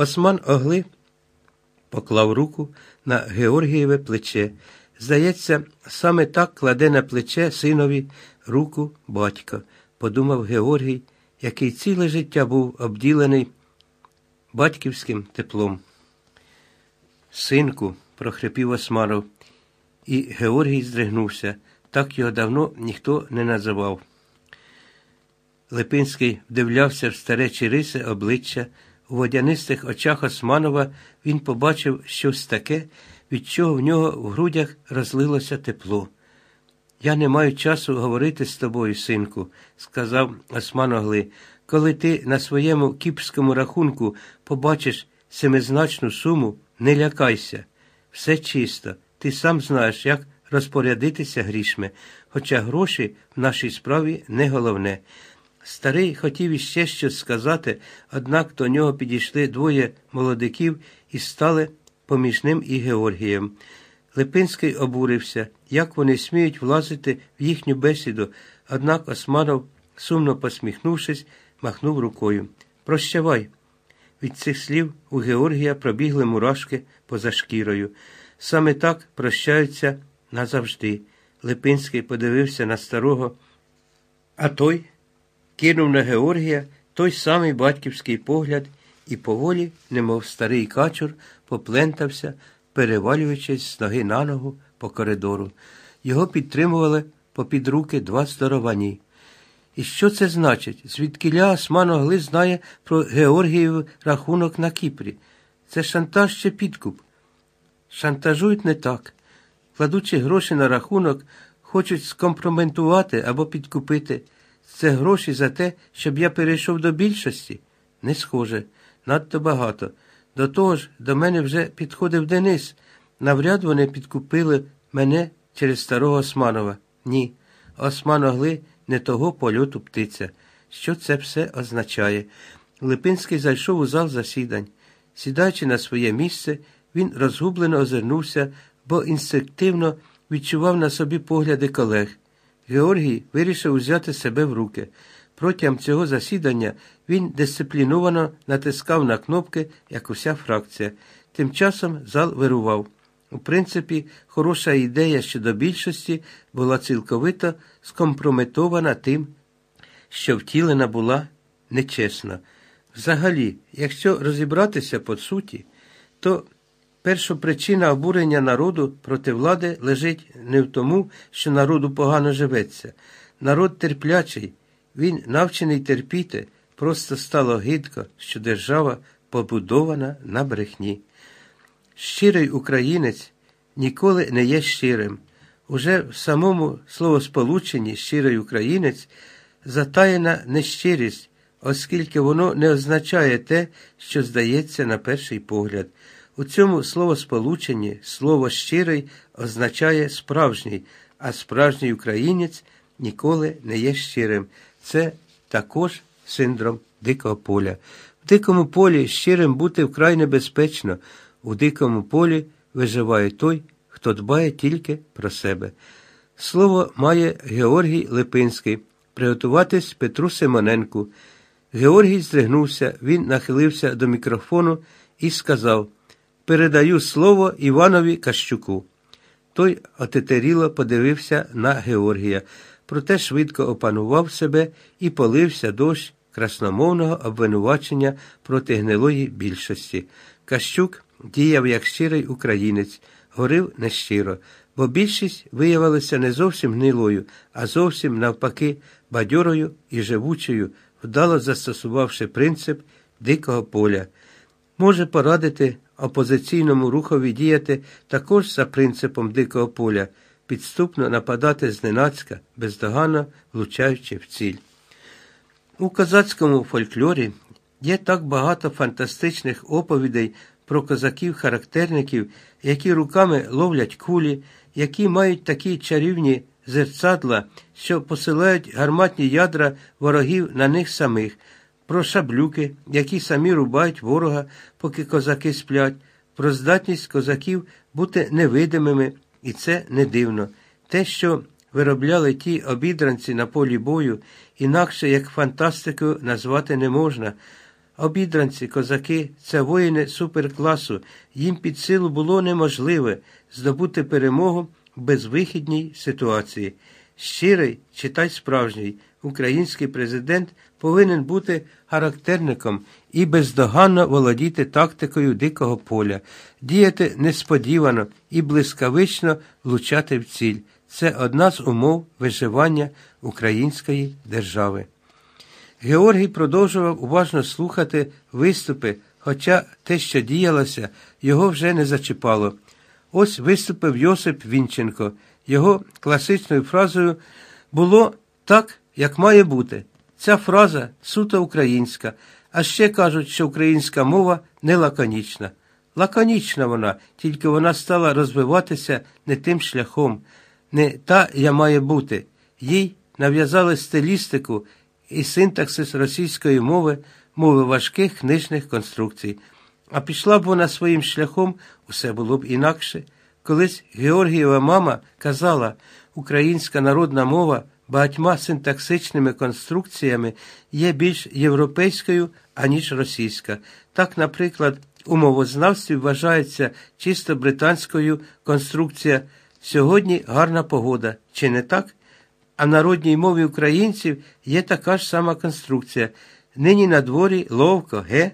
Осман Огли поклав руку на Георгієве плече. Здається, саме так кладе на плече синові руку батько, подумав Георгій, який ціле життя був обділений батьківським теплом. Синку, прохрипів Османов, і Георгій здригнувся. Так його давно ніхто не називав. Липинський вдивлявся в старечі риси обличчя. У водянистих очах Османова він побачив щось таке, від чого в нього в грудях розлилося тепло. Я не маю часу говорити з тобою, синку, сказав Осман Огли. Коли ти на своєму кіпському рахунку побачиш семизначну суму, не лякайся. Все чисто. Ти сам знаєш, як розпорядитися грішми, хоча гроші в нашій справі не головне. Старий хотів іще щось сказати, однак до нього підійшли двоє молодиків і стали поміж ним і Георгієм. Липинський обурився, як вони сміють влазити в їхню бесіду, однак Османов, сумно посміхнувшись, махнув рукою. Прощавай. Від цих слів у Георгія пробігли мурашки поза шкірою. Саме так прощаються назавжди. Липинський подивився на старого, а той кинув на Георгія той самий батьківський погляд і поволі, немов старий качур, поплентався, перевалюючись з ноги на ногу по коридору. Його підтримували попід руки два здоровані. І що це значить? Звідкиля Осман Огли знає про Георгіїв рахунок на Кіпрі? Це шантаж чи підкуп? Шантажують не так. Кладучи гроші на рахунок, хочуть скомпроментувати або підкупити. Це гроші за те, щоб я перейшов до більшості? Не схоже, надто багато. До того ж, до мене вже підходив Денис. Навряд вони підкупили мене через старого Османова. Ні. Осман Огли не того польоту птиця. Що це все означає? Липинський зайшов у зал засідань. Сідаючи на своє місце, він розгублено озирнувся, бо інстинктивно відчував на собі погляди колег. Георгій вирішив взяти себе в руки. Протягом цього засідання він дисципліновано натискав на кнопки, як уся фракція. Тим часом зал вирував. У принципі, хороша ідея щодо більшості була цілковито скомпрометована тим, що втілена була нечесна. Взагалі, якщо розібратися по суті, то першопричина обурення народу проти влади лежить не в тому, що народу погано живеться. Народ терплячий, він навчений терпіти, просто стало гидко, що держава побудована на брехні. Щирий українець ніколи не є щирим. Уже в самому словосполученні щирий українець затаєна нещирість, оскільки воно не означає те, що здається на перший погляд. У цьому словосполученні слово щирий означає справжній, а справжній українець ніколи не є щирим. Це також синдром дикого поля. В дикому полі щирим бути вкрай небезпечно. У дикому полі виживає той, хто дбає тільки про себе. Слово має Георгій Липинський приготуватись Петру Симоненку. Георгій здригнувся, він нахилився до мікрофону і сказав Передаю слово Іванові Кащуку. Той отетеріло подивився на Георгія, проте швидко опанував себе і полився дощ красномовного обвинувачення проти гнилої більшості. Кащук діяв як щирий українець, горив нещиро, бо більшість виявилася не зовсім гнилою, а зовсім навпаки бадьорою і живучою, вдало застосувавши принцип дикого поля. Може порадити опозиційному рухові діяти також за принципом дикого поля, підступно нападати зненацька, бездоганно влучаючи в ціль. У козацькому фольклорі є так багато фантастичних оповідей про козаків-характерників, які руками ловлять кулі, які мають такі чарівні зерцадла, що посилають гарматні ядра ворогів на них самих, про шаблюки, які самі рубають ворога, поки козаки сплять, про здатність козаків бути невидимими, і це не дивно. Те, що виробляли ті обідранці на полі бою, інакше як фантастикою назвати не можна. Обідранці, козаки це воїни суперкласу. Їм під силу було неможливе здобути перемогу в безвихідній ситуації. Щирий, читай справжній, український президент повинен бути характерником і бездоганно володіти тактикою дикого поля, діяти несподівано і блискавично влучати в ціль. Це одна з умов виживання української держави. Георгій продовжував уважно слухати виступи, хоча те, що діялося, його вже не зачіпало. Ось виступив Йосип Вінченко. Його класичною фразою було так, як має бути. Ця фраза суто українська, а ще кажуть, що українська мова не лаконічна. Лаконічна вона, тільки вона стала розвиватися не тим шляхом, не та я має бути. Їй нав'язали стилістику і синтаксис російської мови, мови важких книжних конструкцій. А пішла б вона своїм шляхом, усе було б інакше. Колись Георгієва мама казала, українська народна мова багатьма синтаксичними конструкціями є більш європейською, аніж російська. Так, наприклад, у мовознавстві вважається чисто британською конструкція сьогодні гарна погода, чи не так? А в народній мові українців є така ж сама конструкція. Нині на дворі ловко, ге?